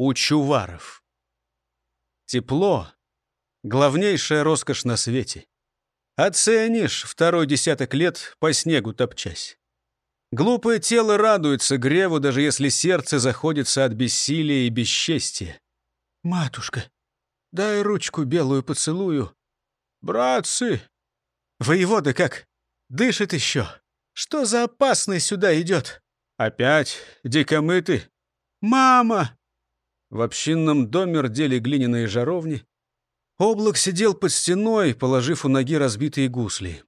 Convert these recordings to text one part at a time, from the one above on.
у чуваров. Тепло — главнейшая роскошь на свете. Оценишь второй десяток лет по снегу топчась. Глупое тело радуется греву, даже если сердце заходится от бессилия и бесчестия. «Матушка, дай ручку белую поцелую». «Братцы!» «Воевода как? Дышит еще. Что за опасный сюда идет?» «Опять дикомыты?» «Мама!» В общинном доме рдели глиняные жаровни. Облак сидел под стеной, положив у ноги разбитые гусли.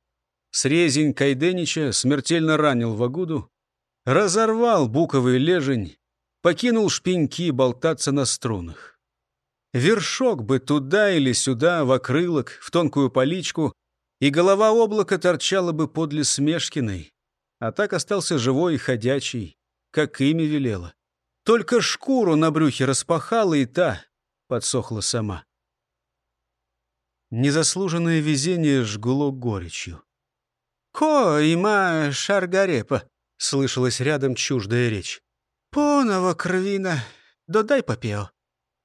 Срезень Кайденича смертельно ранил Вагуду, разорвал буковый лежень, покинул шпеньки болтаться на струнах. Вершок бы туда или сюда, в окрылок, в тонкую поличку, и голова облака торчала бы подле Смешкиной, а так остался живой и ходячий, как имя велело. Только шкуру на брюхе распахала, и та подсохла сама. Незаслуженное везение жгло горечью. «Ко има шаргарепа», — слышалась рядом чуждая речь. «Понова кровина, додай попео.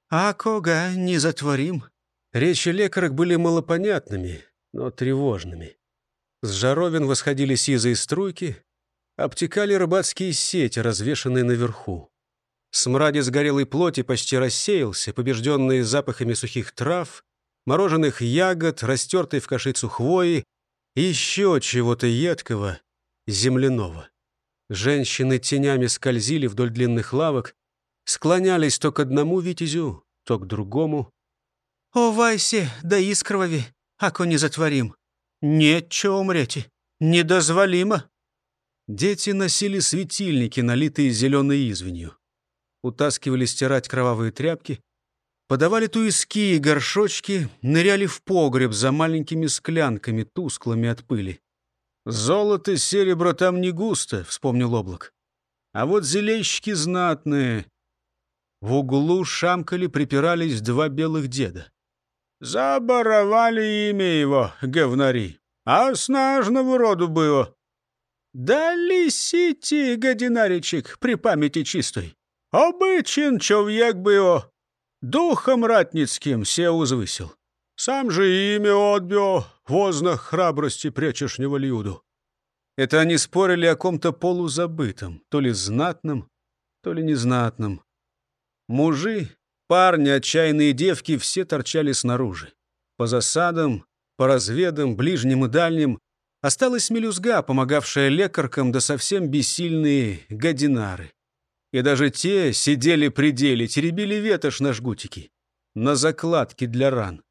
А кога не затворим?» Речи лекарок были малопонятными, но тревожными. С жаровин восходили сизые струйки, обтекали рыбацкие сети, развешанные наверху. Смраде сгорелой плоти почти рассеялся, побежденный запахами сухих трав, мороженых ягод, растертой в кашицу хвои, еще чего-то едкого, земляного. Женщины тенями скользили вдоль длинных лавок, склонялись то к одному витязю, то к другому. «О, Вайсе, да искрови, ако не затворим! Нечего умрете, недозволимо!» Дети носили светильники, налитые зеленой извинью. Утаскивали стирать кровавые тряпки, Подавали туиски и горшочки, ныряли в погреб за маленькими склянками, тусклыми от пыли. «Золото, серебро там не густо», — вспомнил облак. «А вот зелейщики знатные». В углу шамкали, припирались два белых деда. «Заборовали имя его, говнари, а снажного роду было». «Да лисите, годинаричек, при памяти чистой. Обычен човек было, Духом ратницким се узвысил. Сам же имя отбил, возно храбрости пречешнего люду. Это они спорили о ком-то полузабытом, то ли знатном, то ли незнатном. Мужи, парни, отчаянные девки все торчали снаружи. По засадам, по разведам, ближним и дальним осталась мелюзга, помогавшая лекаркам, да совсем бессильные гадинары. И даже те сидели при деле, теребили ветошь на жгутики, на закладки для ран.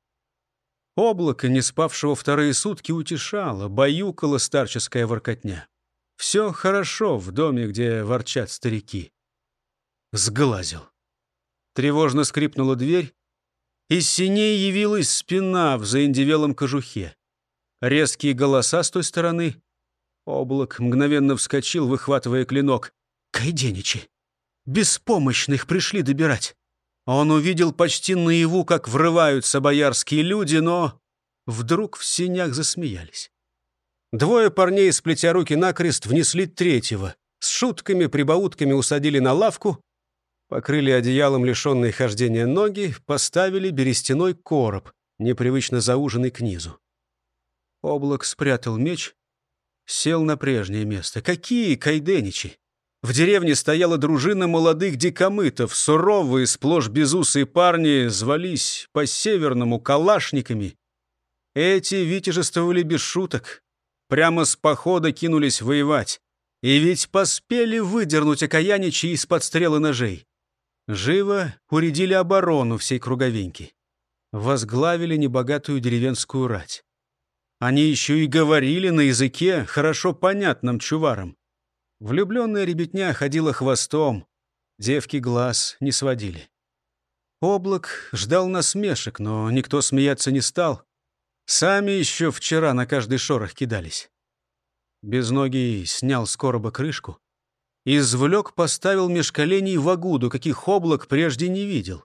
Облако, не спавшего вторые сутки, утешало, баюкало старческая воркотня. Все хорошо в доме, где ворчат старики. Сглазил. Тревожно скрипнула дверь. Из синей явилась спина в заиндевелом кожухе. Резкие голоса с той стороны. Облак мгновенно вскочил, выхватывая клинок. «Кайденичи! Беспомощных пришли добирать. Он увидел почти наяву, как врываются боярские люди, но вдруг в синях засмеялись. Двое парней, сплетя руки накрест, внесли третьего. С шутками, прибаутками усадили на лавку, покрыли одеялом лишенные хождения ноги, поставили берестяной короб, непривычно зауженный к низу. Облак спрятал меч, сел на прежнее место. Какие кайденичи! В деревне стояла дружина молодых дикомытов, суровые, сплошь безусые парни звались по-северному калашниками. Эти витяжествовали без шуток. Прямо с похода кинулись воевать. И ведь поспели выдернуть окаяничи из-под стрелы ножей. Живо уредили оборону всей круговеньки. Возглавили небогатую деревенскую рать. Они еще и говорили на языке, хорошо понятном чуварам. Влюбленная ребятня ходила хвостом, девки глаз не сводили. Облак ждал насмешек, но никто смеяться не стал. Сами еще вчера на каждый шорох кидались. Безногий снял с крышку. Извлек, поставил меж коленей вагуду, каких облак прежде не видел.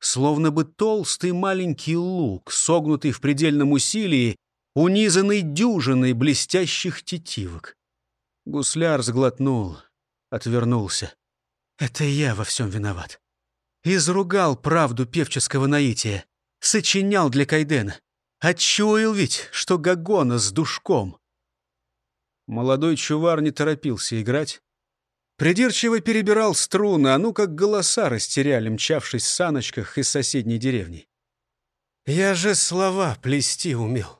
Словно бы толстый маленький лук, согнутый в предельном усилии, унизанный дюжиной блестящих тетивок. Гусляр сглотнул, отвернулся. «Это я во всем виноват. Изругал правду певческого наития. Сочинял для Кайдена. Отчуял ведь, что Гагона с душком. Молодой чувар не торопился играть. Придирчиво перебирал струны, а ну как голоса растеряли, мчавшись в саночках из соседней деревни. Я же слова плести умел.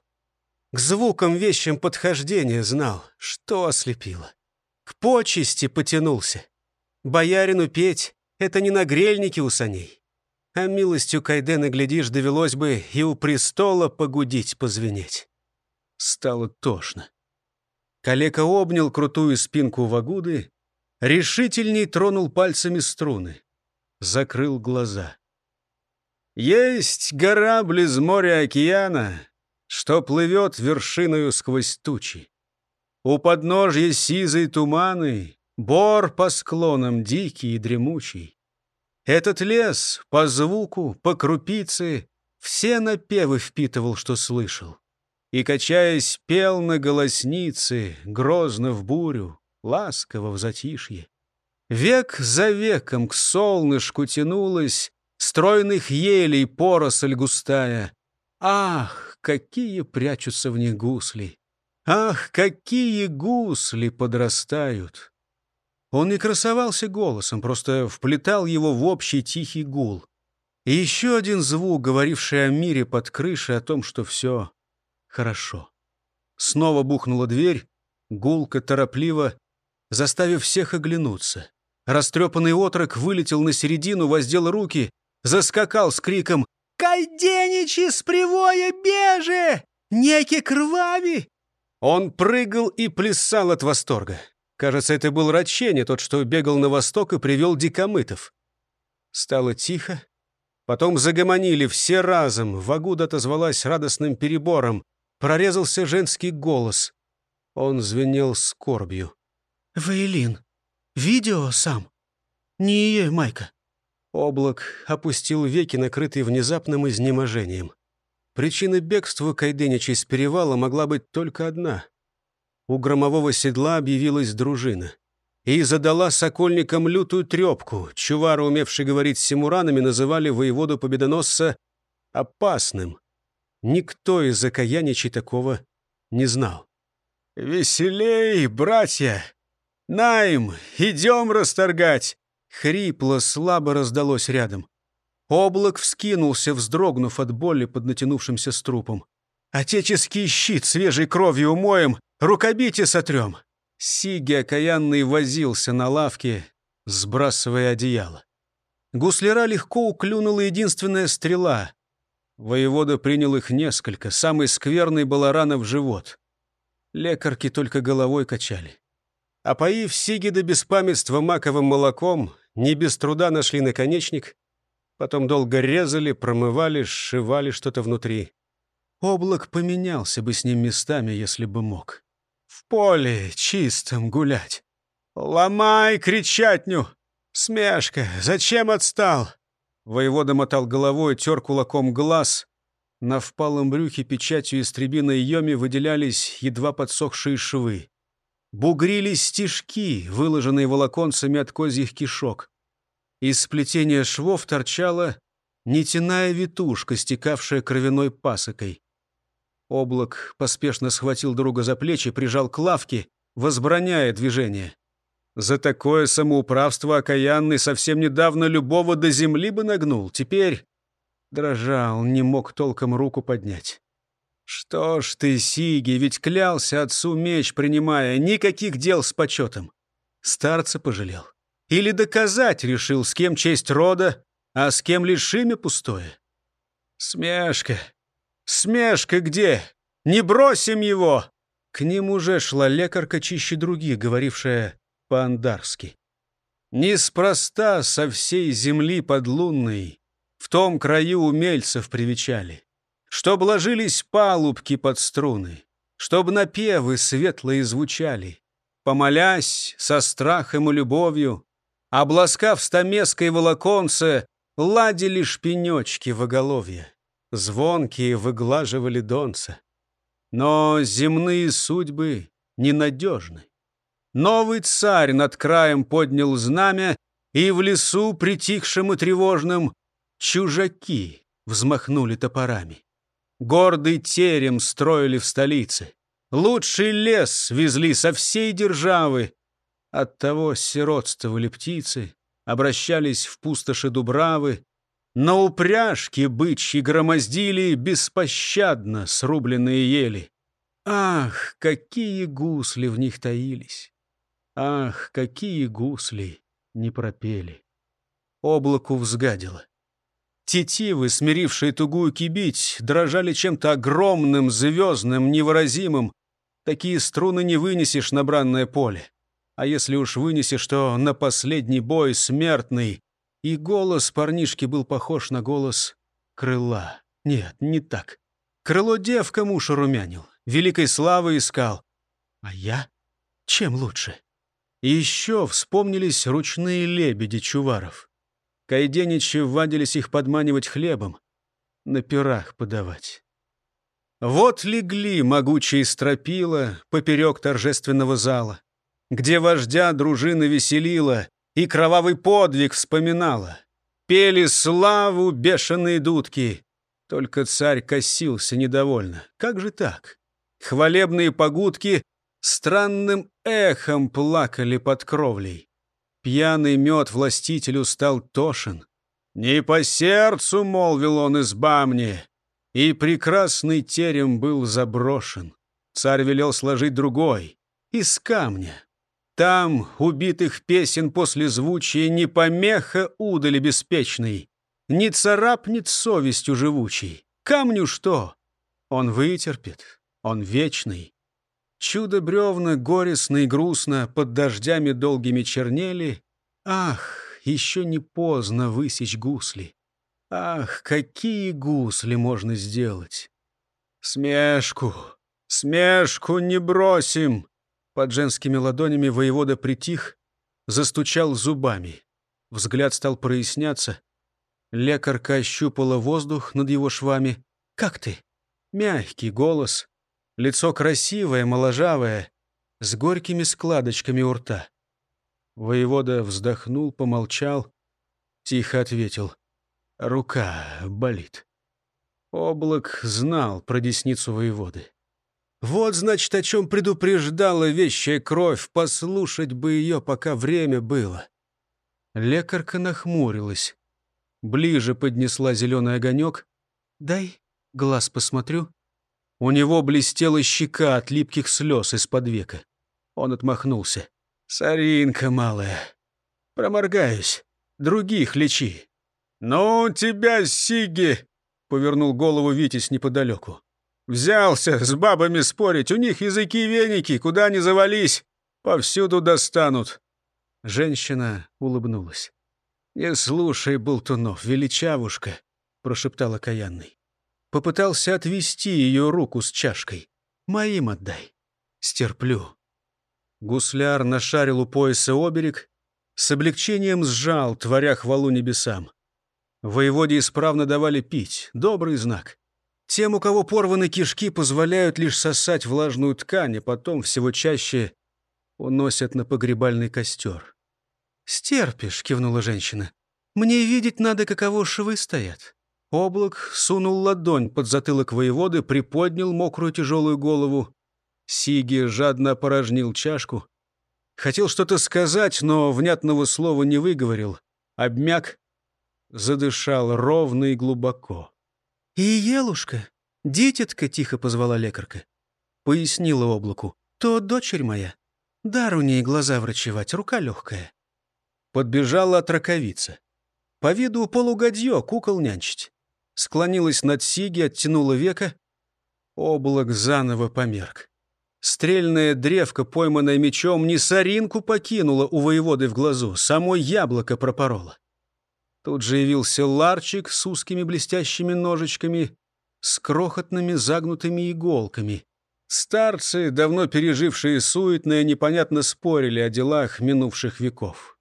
К звукам вещам подхождения знал, что ослепило. К почести потянулся. Боярину петь — это не на грельнике у саней. А милостью Кайдена, глядишь, довелось бы и у престола погудить, позвенеть. Стало тошно. Калека обнял крутую спинку Вагуды, решительней тронул пальцами струны. Закрыл глаза. Есть гора близ моря океана, Что плывет вершиною сквозь тучи. У подножья сизой туманы, Бор по склонам дикий и дремучий. Этот лес по звуку, по крупице Все напевы впитывал, что слышал. И, качаясь, пел на голоснице, Грозно в бурю, ласково в затишье. Век за веком к солнышку тянулась Стройных елей поросль густая. Ах, какие прячутся в них гусли! Ах, какие гусли подрастают! Он не красовался голосом, просто вплетал его в общий тихий гул. И еще один звук, говоривший о мире под крышей, о том, что все хорошо. Снова бухнула дверь, гулко, торопливо, заставив всех оглянуться. Растрепанный отрок вылетел на середину, воздел руки, заскакал с криком «Кайденичи с привоя беже! Неки крвави!» Он прыгал и плясал от восторга. Кажется, это был Рачене, тот, что бегал на восток и привел дикомытов. Стало тихо. Потом загомонили все разом. Вагуда отозвалась радостным перебором. Прорезался женский голос. Он звенел скорбью. «Вейлин, видео сам. Не ее, Майка». Облак опустил веки, накрытые внезапным изнеможением. Причина бегства Кайденича из перевала могла быть только одна. У громового седла объявилась дружина. И задала сокольникам лютую трепку. Чувара, умевший говорить с симуранами, называли воеводу-победоносца опасным. Никто из окаяничей такого не знал. «Веселей, братья! Найм, идем расторгать!» Хрипло, слабо раздалось рядом. Облак вскинулся, вздрогнув от боли под натянувшимся струпом. «Отеческий щит свежей кровью умоем, рукобите сотрем!» Сиги окаянный возился на лавке, сбрасывая одеяло. Гусляра легко уклюнула единственная стрела. Воевода принял их несколько, самой скверной была рана в живот. Лекарки только головой качали. Опоив Сиги до беспамятства маковым молоком, не без труда нашли наконечник, потом долго резали, промывали, сшивали что-то внутри. Облак поменялся бы с ним местами, если бы мог. В поле чистом гулять. «Ломай кричатню! Смешка! Зачем отстал?» Воевода мотал головой, тер кулаком глаз. На впалом брюхе печатью истребиной йоми выделялись едва подсохшие швы. Бугрились стежки, выложенные волоконцами от козьих кишок. Из сплетения швов торчала нитяная витушка, стекавшая кровяной пасокой. Облак поспешно схватил друга за плечи, прижал к лавке, возбраняя движение. За такое самоуправство окаянный совсем недавно любого до земли бы нагнул. Теперь дрожал, не мог толком руку поднять. «Что ж ты, Сиги, ведь клялся отцу меч принимая, никаких дел с почетом!» Старца пожалел. Или доказать решил, с кем честь рода, а с кем лишь имя пустое. Смешка. Смешка где? Не бросим его! К ним уже шла лекарка чище других, говорившая по-андарски. Неспроста со всей земли подлунной в том краю умельцев привечали чтоб ложились палубки под струны, чтоб напевы светлые звучали, помолясь со страхом и любовью, обласкав стамеской волоконце, ладили шпенечки в оголовье, звонкие выглаживали донца. Но земные судьбы ненадежны. Новый царь над краем поднял знамя, и в лесу, притихшем и тревожном, чужаки взмахнули топорами. Гордый терем строили в столице. Лучший лес везли со всей державы. Оттого сиротствовали птицы, обращались в пустоши Дубравы, на упряжке бычьи громоздили беспощадно срубленные ели. Ах, какие гусли в них таились! Ах, какие гусли не пропели! Облаку взгадило. Тетивы, смирившие тугую кибить, дрожали чем-то огромным, звездным, невыразимым. Такие струны не вынесешь на бранное поле. А если уж вынесешь, то на последний бой смертный. И голос парнишки был похож на голос крыла. Нет, не так. Крыло девка муж румянил, великой славы искал. А я? Чем лучше? Еще вспомнились ручные лебеди чуваров. Кайденичи ввадились их подманивать хлебом, на пирах подавать. Вот легли могучие стропила поперек торжественного зала, где вождя дружины веселила и кровавый подвиг вспоминала. Пели славу бешеные дудки. Только царь косился недовольно. Как же так? Хвалебные погудки странным эхом плакали под кровлей. Пьяный мед властителю стал тошен. «Не по сердцу», — молвил он изба мне, и прекрасный терем был заброшен. Царь велел сложить другой, из камня. Там убитых песен после звучия не помеха удали беспечной, не царапнет совестью живучей. Камню что? Он вытерпит, он вечный. Чудо бревна горестно и грустно под дождями долгими чернели. Ах, еще не поздно высечь гусли. Ах, какие гусли можно сделать! Смешку, смешку не бросим! Под женскими ладонями воевода притих, застучал зубами. Взгляд стал проясняться. Лекарка ощупала воздух над его швами. «Как ты?» Мягкий голос, Лицо красивое, моложавое, с горькими складочками у рта. Воевода вздохнул, помолчал, тихо ответил. Рука болит. Облак знал про десницу воеводы. Вот, значит, о чем предупреждала вещая кровь, послушать бы ее, пока время было. Лекарка нахмурилась. Ближе поднесла зеленый огонек. «Дай глаз посмотрю». У него блестела щека от липких слез из-под века. Он отмахнулся. «Саринка малая, проморгаюсь, других лечи». «Ну, тебя, Сиги!» — повернул голову Витязь неподалеку. «Взялся с бабами спорить, у них языки веники, куда ни завались, повсюду достанут». Женщина улыбнулась. «Не слушай, Болтунов, величавушка», — прошептала каянный. Попытался отвести ее руку с чашкой. «Моим отдай. Стерплю». Гусляр нашарил у пояса оберег, с облегчением сжал, творя хвалу небесам. Воеводе исправно давали пить, добрый знак. Тем, у кого порваны кишки, позволяют лишь сосать влажную ткань, а потом всего чаще уносят на погребальный костер. «Стерпишь», — кивнула женщина. «Мне видеть надо, каково швы стоят. Облак сунул ладонь под затылок воеводы, приподнял мокрую тяжелую голову. Сиги жадно опорожнил чашку. Хотел что-то сказать, но внятного слова не выговорил. Обмяк, задышал ровно и глубоко. «И елушка, дитятка!» — тихо позвала лекарка. Пояснила облаку. «То дочерь моя. Дар у ней глаза врачевать, рука легкая». Подбежала от раковица. По виду полугодье кукол нянчить склонилась над Сиги, оттянула века. Облак заново померк. Стрельная древка, пойманная мечом, не соринку покинула у воеводы в глазу, само яблоко пропорола. Тут же явился ларчик с узкими блестящими ножичками, с крохотными загнутыми иголками. Старцы, давно пережившие суетное, непонятно спорили о делах минувших веков.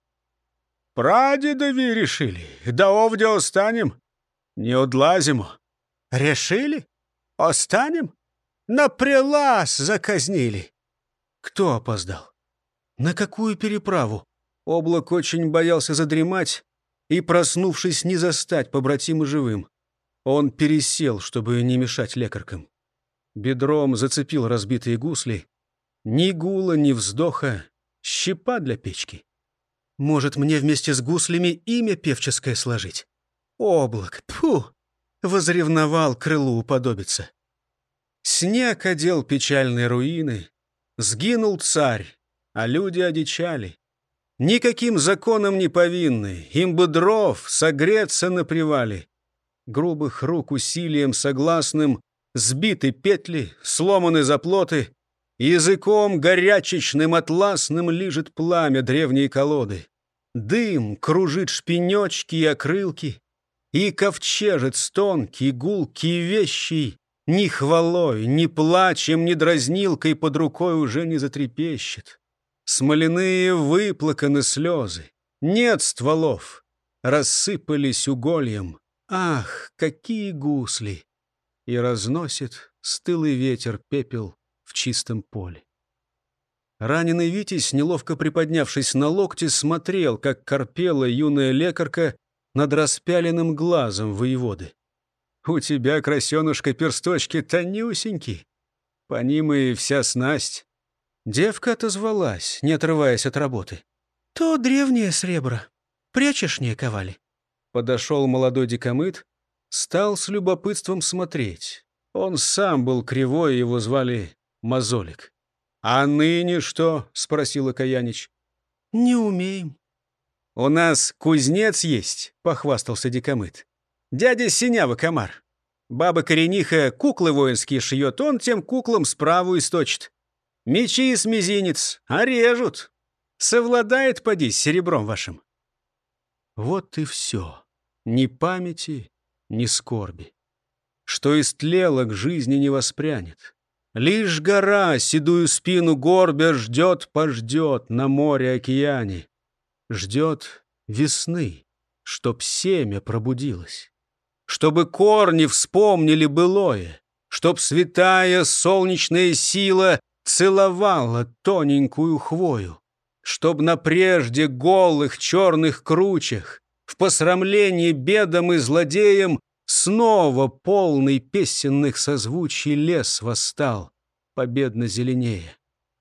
«Прадедови решили, да овде останем», не одлазимо. Решили? Останем? На прилаз заказнили. Кто опоздал? На какую переправу? Облак очень боялся задремать и, проснувшись, не застать побратима живым. Он пересел, чтобы не мешать лекаркам. Бедром зацепил разбитые гусли. Ни гула, ни вздоха. Щепа для печки. Может, мне вместе с гуслями имя певческое сложить? Облак, тьфу! Возревновал крылу уподобиться. Снег одел печальные руины. Сгинул царь, а люди одичали. Никаким законом не повинны, им бы дров согреться на привале. Грубых рук усилием согласным сбиты петли, сломаны заплоты, языком горячечным атласным лижет пламя древние колоды. Дым кружит шпинечки и окрылки, и ковчежец тонкий, гулкий, вещий, ни хвалой, ни плачем, ни дразнилкой под рукой уже не затрепещет. Смоляные выплаканы слезы, нет стволов, рассыпались угольем. Ах, какие гусли! И разносит стылый ветер пепел в чистом поле. Раненый Витязь, неловко приподнявшись на локте, смотрел, как корпела юная лекарка над распяленным глазом воеводы. «У тебя, красенушка, персточки тонюсенькие, по ним и вся снасть». Девка отозвалась, не отрываясь от работы. «То древнее сребро. Прячешнее ковали». Подошел молодой дикомыт, стал с любопытством смотреть. Он сам был кривой, его звали Мозолик. «А ныне что?» — спросил Окаянич. «Не умеем». «У нас кузнец есть», — похвастался Дикомыт. «Дядя Синява комар. Баба Корениха куклы воинские шьет, он тем куклам справу источит. Мечи с мизинец, а режут. Совладает, поди, с серебром вашим». Вот и все. Ни памяти, ни скорби. Что истлело, к жизни не воспрянет. Лишь гора, седую спину горбя, ждет-пождет на море-океане. Ждет весны, чтоб семя пробудилось. Чтобы корни вспомнили былое, Чтоб святая солнечная сила Целовала тоненькую хвою. Чтоб на прежде голых черных кручах В посрамлении бедам и злодеям Снова полный песенных созвучий лес восстал, победно зеленее.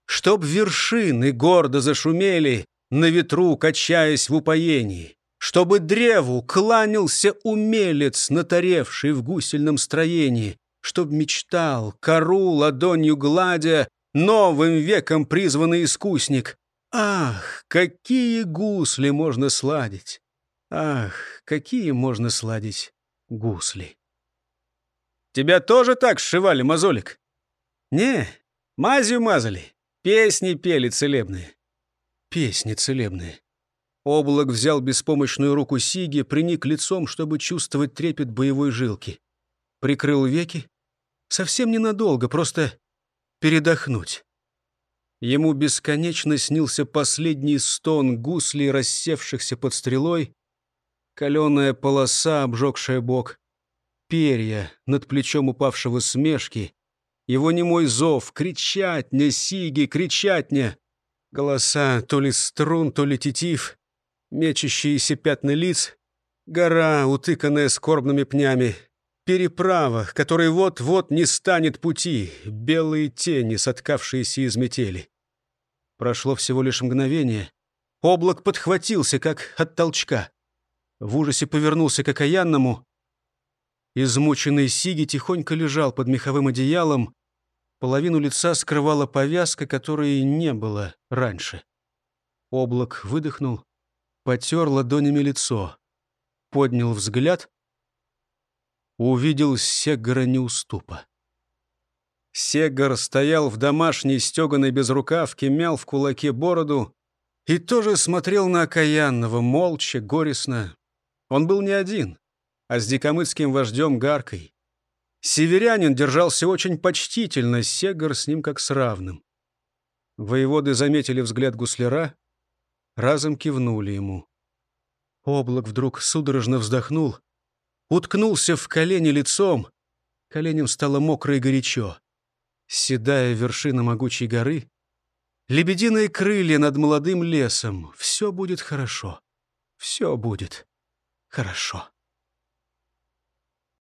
Чтоб вершины гордо зашумели, на ветру качаясь в упоении. Чтобы древу кланялся умелец, натаревший в гусельном строении. Чтоб мечтал, кору ладонью гладя, новым веком призванный искусник. Ах, какие гусли можно сладить! Ах, какие можно сладить гусли. Тебя тоже так сшивали, мозолик? Не, мазью мазали, песни пели целебные. Песни целебные. Облак взял беспомощную руку Сиги, приник лицом, чтобы чувствовать трепет боевой жилки. Прикрыл веки. Совсем ненадолго, просто передохнуть. Ему бесконечно снился последний стон гуслей, рассевшихся под стрелой, Каленая полоса, обжегшая бок. Перья над плечом упавшего смешки. Его немой зов «Кричать не, Сиги, кричать не!» Голоса то ли струн, то ли тетив. Мечащиеся пятна лиц. Гора, утыканная скорбными пнями. Переправа, которой вот-вот не станет пути. Белые тени, соткавшиеся из метели. Прошло всего лишь мгновение. Облак подхватился, как от толчка. В ужасе повернулся к окаянному. Измученный Сиги тихонько лежал под меховым одеялом. Половину лица скрывала повязка, которой не было раньше. Облак выдохнул, потер ладонями лицо, поднял взгляд, увидел Сегора неуступа. Сегар стоял в домашней стеганой безрукавке, мял в кулаке бороду и тоже смотрел на окаянного, молча, горестно, он был не один, а с дикомыцким вождем Гаркой. Северянин держался очень почтительно, Сегар с ним как с равным. Воеводы заметили взгляд гусляра, разом кивнули ему. Облак вдруг судорожно вздохнул, уткнулся в колени лицом. Коленям стало мокро и горячо. Седая вершина могучей горы, Лебединые крылья над молодым лесом. Все будет хорошо. Все будет хорошо.